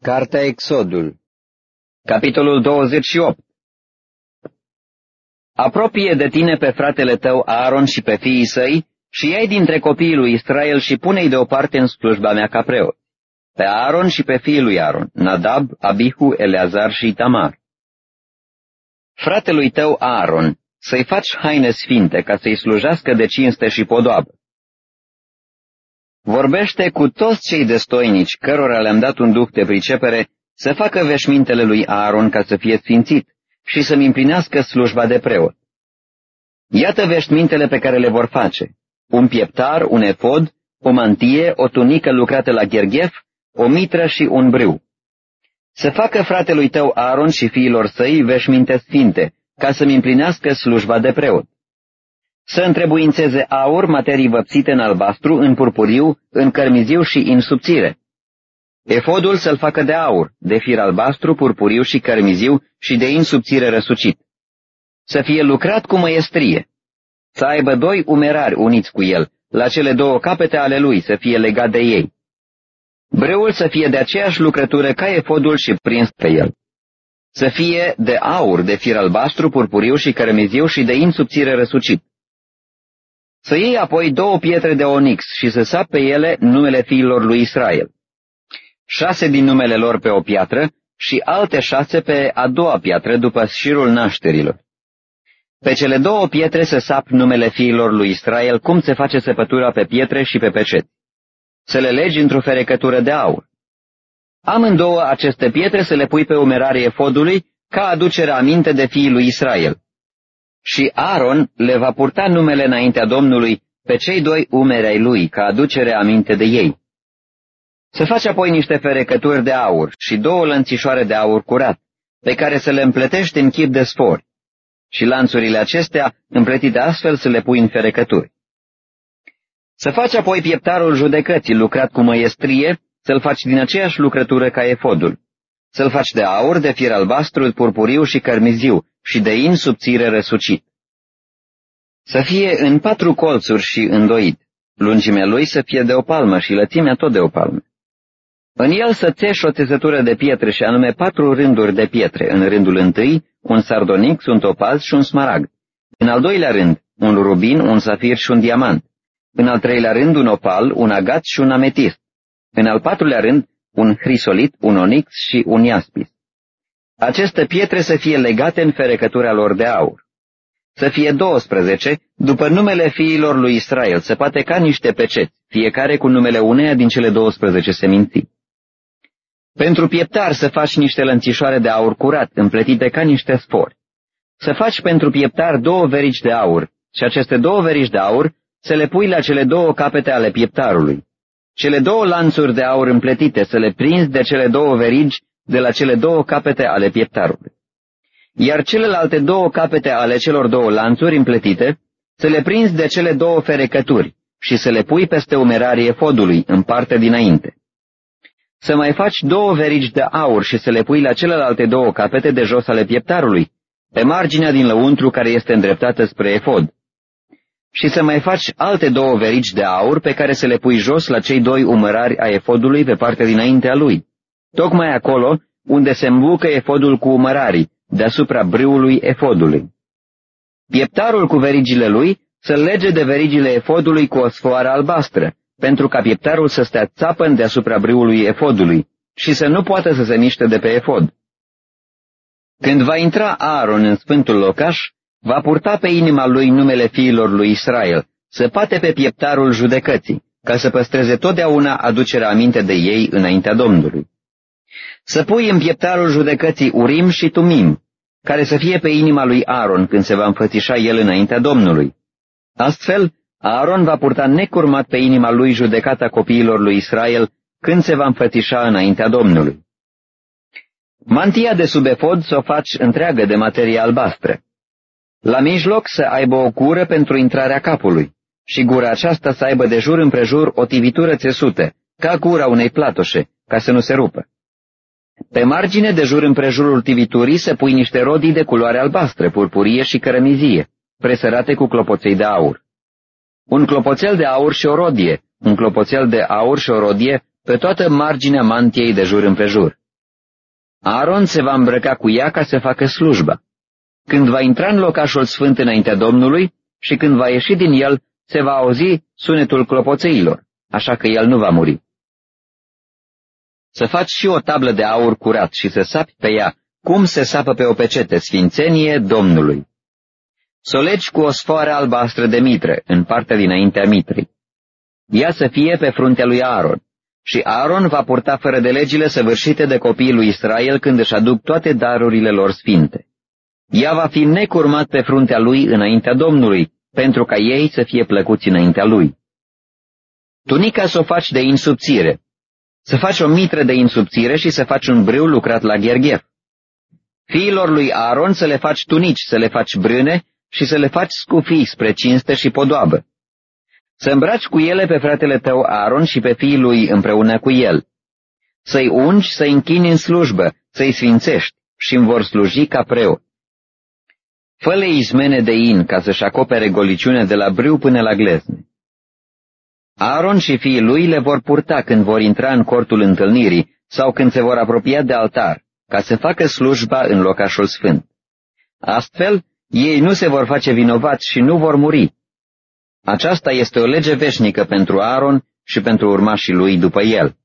Cartea Exodul Capitolul 28 Apropie de tine pe fratele tău Aaron și pe fiii săi și iei dintre copiii lui Israel și pune-i deoparte în slujba mea ca preot. Pe Aaron și pe fiii lui Aaron, Nadab, Abihu, Eleazar și Tamar. Fratelui tău Aaron, să-i faci haine sfinte ca să-i slujească de cinste și podoabă. Vorbește cu toți cei destoinici, cărora le-am dat un duc de pricepere, să facă veșmintele lui Aaron ca să fie sfințit și să-mi împlinească slujba de preot. Iată veșmintele pe care le vor face. Un pieptar, un efod, o mantie, o tunică lucrată la gherghef, o mitră și un brâu. Să facă fratelui tău Aaron și fiilor săi veșminte sfinte, ca să-mi împlinească slujba de preot să întrebuințeze aur, materii văpsite în albastru, în purpuriu, în cărmiziu și în subțire. Efodul să-l facă de aur, de fir albastru, purpuriu și cărmiziu și de in subțire răsucit. Să fie lucrat cu măiestrie. Să aibă doi umerari uniți cu el, la cele două capete ale lui, să fie legat de ei. Breul să fie de aceeași lucrătură ca efodul și prins pe el. Să fie de aur, de fir albastru, purpuriu și cărmiziu și de in subțire răsucit să iei apoi două pietre de onix și să sap pe ele numele fiilor lui Israel. Șase din numele lor pe o piatră și alte șase pe a doua piatră după șirul nașterilor. Pe cele două pietre să sap numele fiilor lui Israel, cum se face săpătura pe pietre și pe pecet. Să le legi într-o ferecătură de aur. Amândouă aceste pietre să le pui pe umerarie fodului ca aducere aminte de fiii lui Israel și Aaron le va purta numele înaintea Domnului pe cei doi umeri ai lui, ca aducere aminte de ei. Să face apoi niște ferecături de aur și două lănțișoare de aur curat, pe care să le împletești în chip de spori, și lanțurile acestea, împletite astfel, să le pui în ferecături. Să faci apoi pieptarul judecății lucrat cu măiestrie, să-l faci din aceeași lucrătură ca efodul. Să-l faci de aur, de fir albastru, purpuriu și cărmiziu, și de in subțire răsucit. Să fie în patru colțuri și îndoit, lungimea lui să fie de o palmă și lățimea tot de o palmă. În el să țeși o țesătură de pietre și anume patru rânduri de pietre, în rândul întâi un sardonic, un topaz și un smaragd. În al doilea rând, un rubin, un safir și un diamant. În al treilea rând, un opal, un agat și un ametist. În al patrulea rând, un hrisolit, un onix și un iaspis. Aceste pietre să fie legate în ferecătura lor de aur. Să fie 12, după numele fiilor lui Israel, se poate ca niște peceți, fiecare cu numele uneia din cele 12 seminții. Pentru pieptar să faci niște lănțișoare de aur curat, împletite ca niște spori. Să faci pentru pieptar două verici de aur și aceste două verici de aur să le pui la cele două capete ale pieptarului. Cele două lanțuri de aur împletite să le prinzi de cele două verigi de la cele două capete ale pieptarului. Iar celelalte două capete ale celor două lanțuri împletite să le prinzi de cele două ferecături și să le pui peste umerarie fodului, în parte dinainte. Să mai faci două verigi de aur și să le pui la celelalte două capete de jos ale pieptarului, pe marginea din lăuntru care este îndreptată spre efod. Și să mai faci alte două verigi de aur pe care să le pui jos la cei doi umărari a efodului pe partea dinaintea lui tocmai acolo unde se îmbucă efodul cu umărarii, deasupra brâului efodului. Pieptarul cu verigile lui să lege de verigile efodului cu o sfoară albastră, pentru ca pieptarul să stea țapăn deasupra brâului efodului și să nu poată să se miște de pe efod. Când va intra Aaron în sfântul locaș, va purta pe inima lui numele fiilor lui Israel, să pate pe pieptarul judecății, ca să păstreze totdeauna aducerea aminte de ei înaintea Domnului să pui în pieptarul judecății Urim și Tumim, care să fie pe inima lui Aaron când se va înfățișa el înaintea Domnului. Astfel, Aaron va purta necurmat pe inima lui judecata copiilor lui Israel când se va înfățișa înaintea Domnului. Mantia de sub efod să o faci întreagă de materie albastră. La mijloc să aibă o gură pentru intrarea capului și gura aceasta să aibă de jur împrejur o tivitură țesută, ca gura unei platoșe, ca să nu se rupă. Pe margine de jur împrejurul tiviturii se pui niște rodii de culoare albastră, purpurie și cărămizie, presărate cu clopoței de aur. Un clopoțel de aur și o rodie, un clopoțel de aur și o rodie pe toată marginea mantiei de jur împrejur. Aaron se va îmbrăca cu ea ca să facă slujba. Când va intra în locașul sfânt înaintea Domnului și când va ieși din el, se va auzi sunetul clopoțeilor, așa că el nu va muri. Să faci și o tablă de aur curat și să sapi pe ea, cum se sapă pe o pecete, sfințenie Domnului. Să o legi cu o sfoară albastră de mitre, în partea dinaintea mitrii. Ea să fie pe fruntea lui Aaron și Aaron va purta fără de legile săvârșite de copiii lui Israel când își aduc toate darurile lor sfinte. Ea va fi necurmat pe fruntea lui înaintea Domnului, pentru ca ei să fie plăcuți înaintea lui. Tunica să o faci de insubțire, să faci o mitră de insubțire și să faci un brâu lucrat la gherghef. Fiilor lui Aaron să le faci tunici, să le faci brâne și să le faci scufii spre cinste și podoabă. Să îmbraci cu ele pe fratele tău Aaron și pe fiii lui împreună cu el. Să-i ungi, să-i închini în slujbă, să-i sfințești și îmi vor sluji ca preot. Fă-le izmene de in ca să-și acopere goliciunea de la brâu până la glezne. Aaron și fiii lui le vor purta când vor intra în cortul întâlnirii sau când se vor apropia de altar, ca să facă slujba în locașul sfânt. Astfel, ei nu se vor face vinovați și nu vor muri. Aceasta este o lege veșnică pentru Aaron și pentru urmașii lui după el.